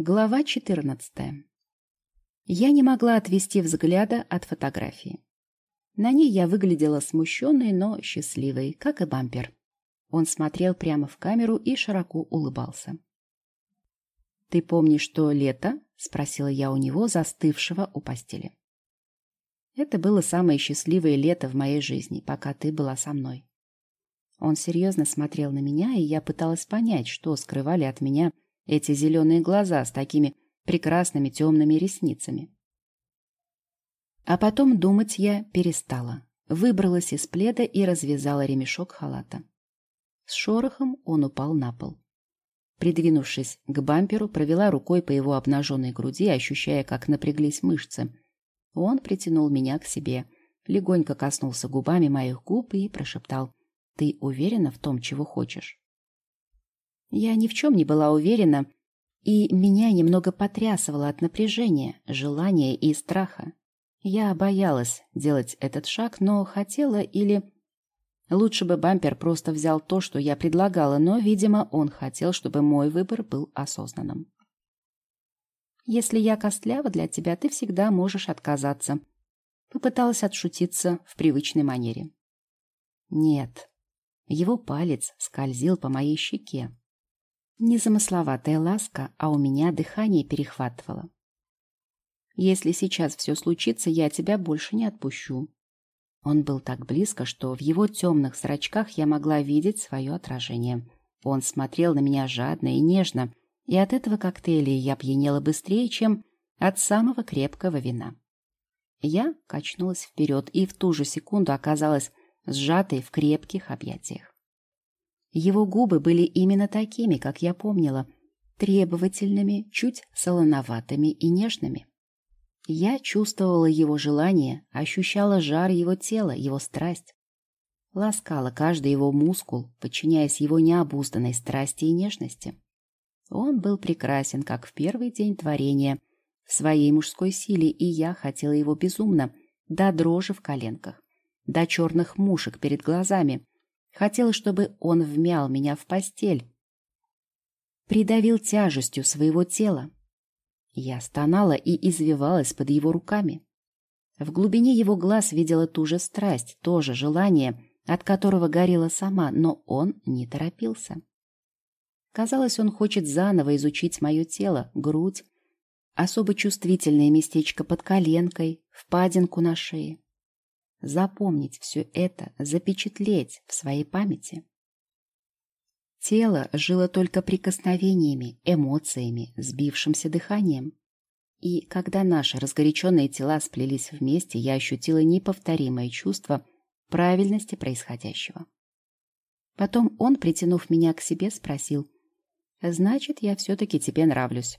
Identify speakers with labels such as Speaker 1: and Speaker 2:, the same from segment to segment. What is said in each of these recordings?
Speaker 1: Глава 14. Я не могла отвести взгляда от фотографии. На ней я выглядела смущенной, но счастливой, как и бампер. Он смотрел прямо в камеру и широко улыбался. «Ты помнишь то лето?» — спросила я у него, застывшего у постели. «Это было самое счастливое лето в моей жизни, пока ты была со мной». Он серьезно смотрел на меня, и я пыталась понять, что скрывали от меня эти зеленые глаза с такими прекрасными темными ресницами. А потом думать я перестала. Выбралась из пледа и развязала ремешок халата. С шорохом он упал на пол. Придвинувшись к бамперу, провела рукой по его обнаженной груди, ощущая, как напряглись мышцы. Он притянул меня к себе, легонько коснулся губами моих губ и прошептал «Ты уверена в том, чего хочешь?» Я ни в чем не была уверена, и меня немного потрясывало от напряжения, желания и страха. Я боялась делать этот шаг, но хотела или... Лучше бы бампер просто взял то, что я предлагала, но, видимо, он хотел, чтобы мой выбор был осознанным. «Если я костлява для тебя, ты всегда можешь отказаться», попыталась отшутиться в привычной манере. Нет, его палец скользил по моей щеке, Незамысловатая ласка, а у меня дыхание перехватывало. Если сейчас все случится, я тебя больше не отпущу. Он был так близко, что в его темных зрачках я могла видеть свое отражение. Он смотрел на меня жадно и нежно, и от этого коктейля я пьянела быстрее, чем от самого крепкого вина. Я качнулась вперед и в ту же секунду оказалась сжатой в крепких объятиях. Его губы были именно такими, как я помнила, требовательными, чуть солоноватыми и нежными. Я чувствовала его желание, ощущала жар его тела, его страсть. Ласкала каждый его мускул, подчиняясь его необузданной страсти и нежности. Он был прекрасен, как в первый день творения, в своей мужской силе, и я хотела его безумно, до дрожи в коленках, до черных мушек перед глазами, Хотела, чтобы он вмял меня в постель. Придавил тяжестью своего тела. Я стонала и извивалась под его руками. В глубине его глаз видела ту же страсть, то же желание, от которого горела сама, но он не торопился. Казалось, он хочет заново изучить мое тело, грудь, особо чувствительное местечко под коленкой, впадинку на шее запомнить все это, запечатлеть в своей памяти. Тело жило только прикосновениями, эмоциями, сбившимся дыханием. И когда наши разгоряченные тела сплелись вместе, я ощутила неповторимое чувство правильности происходящего. Потом он, притянув меня к себе, спросил, «Значит, я все-таки тебе нравлюсь».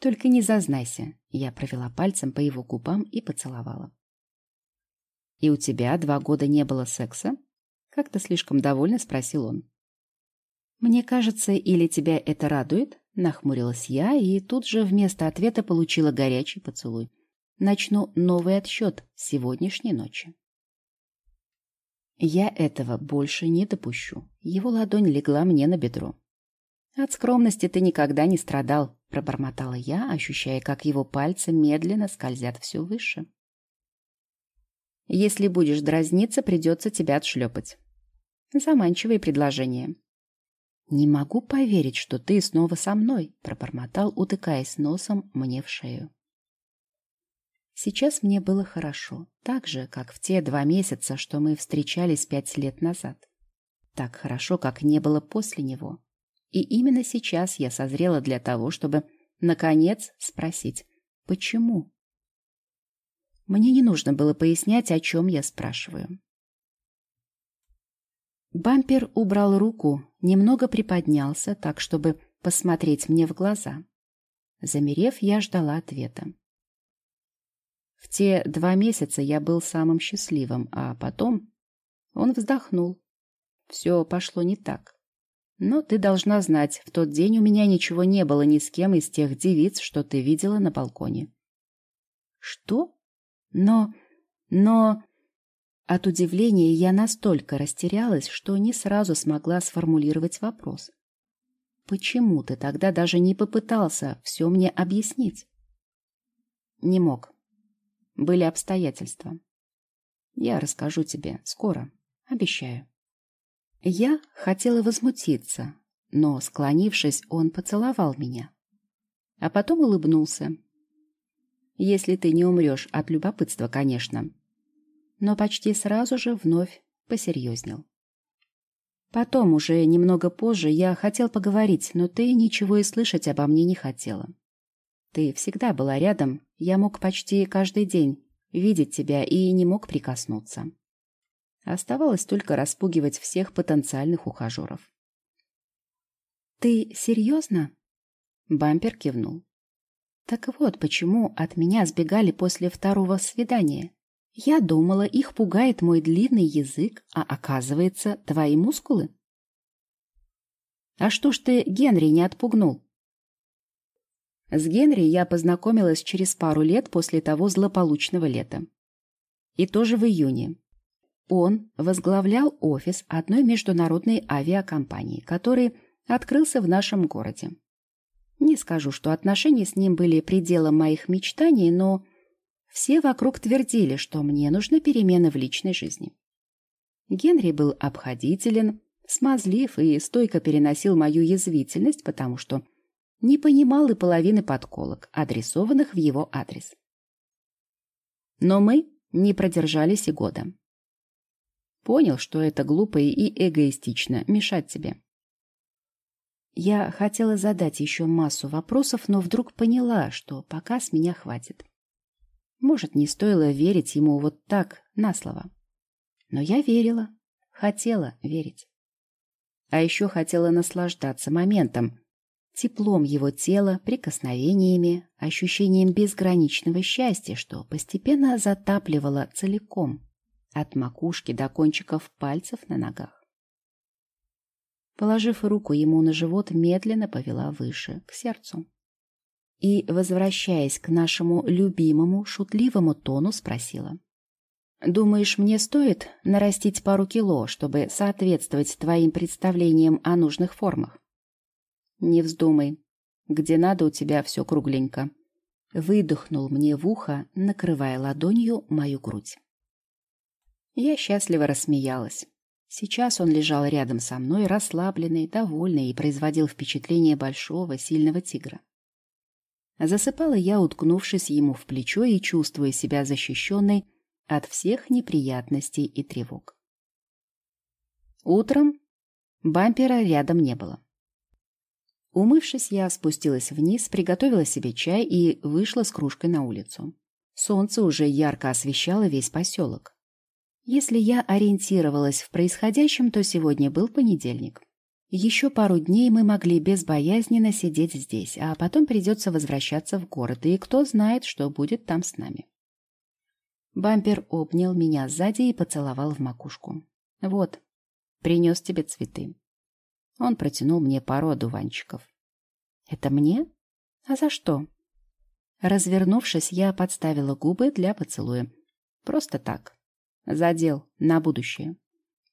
Speaker 1: «Только не зазнайся», — я провела пальцем по его губам и поцеловала. «И у тебя два года не было секса?» Как-то слишком довольно спросил он. «Мне кажется, или тебя это радует?» Нахмурилась я и тут же вместо ответа получила горячий поцелуй. Начну новый отсчет сегодняшней ночи. Я этого больше не допущу. Его ладонь легла мне на бедро. От скромности ты никогда не страдал, пробормотала я, ощущая, как его пальцы медленно скользят все выше. Если будешь дразниться, придется тебя отшлепать. Заманчивые предложения. «Не могу поверить, что ты снова со мной», — пробормотал, утыкаясь носом мне в шею. Сейчас мне было хорошо, так же, как в те два месяца, что мы встречались пять лет назад. Так хорошо, как не было после него. И именно сейчас я созрела для того, чтобы, наконец, спросить, почему? Мне не нужно было пояснять, о чем я спрашиваю. Бампер убрал руку, немного приподнялся, так, чтобы посмотреть мне в глаза. Замерев, я ждала ответа. В те два месяца я был самым счастливым, а потом он вздохнул. Все пошло не так. Но ты должна знать, в тот день у меня ничего не было ни с кем из тех девиц, что ты видела на балконе. Что? Но... но... От удивления я настолько растерялась, что не сразу смогла сформулировать вопрос. почему ты тогда даже не попытался все мне объяснить? Не мог. Были обстоятельства. Я расскажу тебе скоро, обещаю. Я хотела возмутиться, но, склонившись, он поцеловал меня. А потом улыбнулся. Если ты не умрешь от любопытства, конечно. Но почти сразу же вновь посерьезнел. Потом, уже немного позже, я хотел поговорить, но ты ничего и слышать обо мне не хотела. Ты всегда была рядом, я мог почти каждый день видеть тебя и не мог прикоснуться. Оставалось только распугивать всех потенциальных ухажеров. «Ты серьезно?» Бампер кивнул. «Так вот, почему от меня сбегали после второго свидания. Я думала, их пугает мой длинный язык, а оказывается, твои мускулы». «А что ж ты Генри не отпугнул?» С Генри я познакомилась через пару лет после того злополучного лета. И тоже в июне. Он возглавлял офис одной международной авиакомпании, который открылся в нашем городе. Не скажу, что отношения с ним были пределом моих мечтаний, но все вокруг твердили, что мне нужны перемены в личной жизни. Генри был обходителен, смазлив и стойко переносил мою язвительность, потому что не понимал и половины подколок, адресованных в его адрес. Но мы не продержались и года. Понял, что это глупо и эгоистично мешать тебе. Я хотела задать еще массу вопросов, но вдруг поняла, что пока с меня хватит. Может, не стоило верить ему вот так, на слово. Но я верила, хотела верить. А еще хотела наслаждаться моментом, теплом его тела, прикосновениями, ощущением безграничного счастья, что постепенно затапливало целиком, от макушки до кончиков пальцев на ногах. Положив руку ему на живот, медленно повела выше, к сердцу. И, возвращаясь к нашему любимому шутливому тону, спросила. «Думаешь, мне стоит нарастить пару кило, чтобы соответствовать твоим представлениям о нужных формах?» «Не вздумай. Где надо, у тебя все кругленько». Выдохнул мне в ухо, накрывая ладонью мою грудь. Я счастливо рассмеялась. Сейчас он лежал рядом со мной, расслабленный, довольный и производил впечатление большого, сильного тигра. Засыпала я, уткнувшись ему в плечо и чувствуя себя защищенной от всех неприятностей и тревог. Утром бампера рядом не было. Умывшись, я спустилась вниз, приготовила себе чай и вышла с кружкой на улицу. Солнце уже ярко освещало весь поселок. Если я ориентировалась в происходящем, то сегодня был понедельник. Еще пару дней мы могли безбоязненно сидеть здесь, а потом придется возвращаться в город, и кто знает, что будет там с нами. Бампер обнял меня сзади и поцеловал в макушку. «Вот, принес тебе цветы». Он протянул мне пару одуванчиков. «Это мне? А за что?» Развернувшись, я подставила губы для поцелуя. Просто так. Задел на будущее.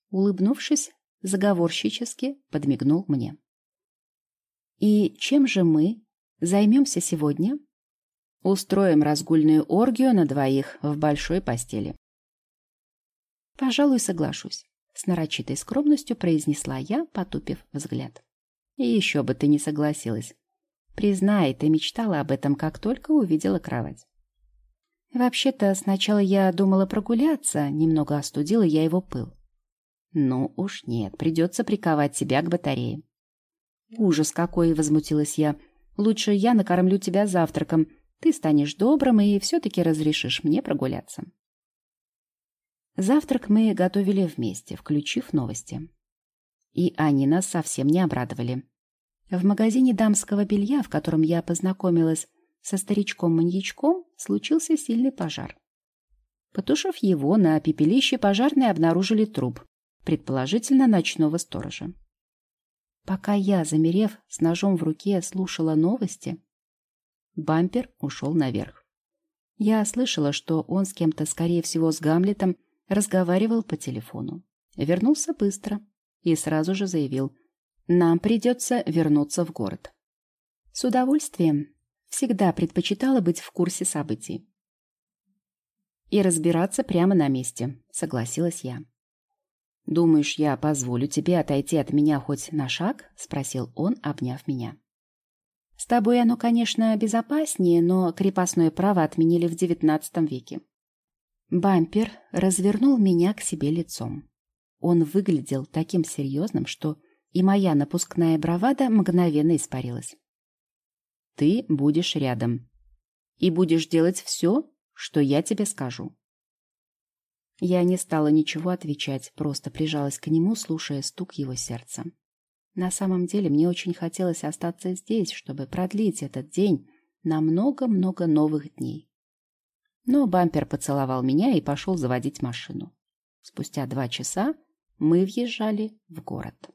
Speaker 1: Улыбнувшись, заговорщически подмигнул мне. «И чем же мы займемся сегодня?» «Устроим разгульную оргию на двоих в большой постели». «Пожалуй, соглашусь», — с нарочитой скромностью произнесла я, потупив взгляд. «И еще бы ты не согласилась. Признай, ты мечтала об этом, как только увидела кровать». Вообще-то, сначала я думала прогуляться, немного остудила я его пыл. Ну уж нет, придется приковать тебя к батарее. Ужас какой, возмутилась я. Лучше я накормлю тебя завтраком. Ты станешь добрым и все-таки разрешишь мне прогуляться. Завтрак мы готовили вместе, включив новости. И они нас совсем не обрадовали. В магазине дамского белья, в котором я познакомилась со старичком-маньячком случился сильный пожар. Потушив его, на пепелище пожарные обнаружили труп, предположительно ночного сторожа. Пока я, замерев с ножом в руке, слушала новости, бампер ушел наверх. Я слышала, что он с кем-то, скорее всего, с Гамлетом, разговаривал по телефону. Вернулся быстро и сразу же заявил. Нам придется вернуться в город. С удовольствием. Всегда предпочитала быть в курсе событий. И разбираться прямо на месте, согласилась я. «Думаешь, я позволю тебе отойти от меня хоть на шаг?» — спросил он, обняв меня. «С тобой оно, конечно, безопаснее, но крепостное право отменили в девятнадцатом веке». Бампер развернул меня к себе лицом. Он выглядел таким серьезным, что и моя напускная бравада мгновенно испарилась. «Ты будешь рядом и будешь делать все, что я тебе скажу. Я не стала ничего отвечать, просто прижалась к нему, слушая стук его сердца. На самом деле мне очень хотелось остаться здесь, чтобы продлить этот день на много-много новых дней. Но бампер поцеловал меня и пошел заводить машину. Спустя два часа мы въезжали в город.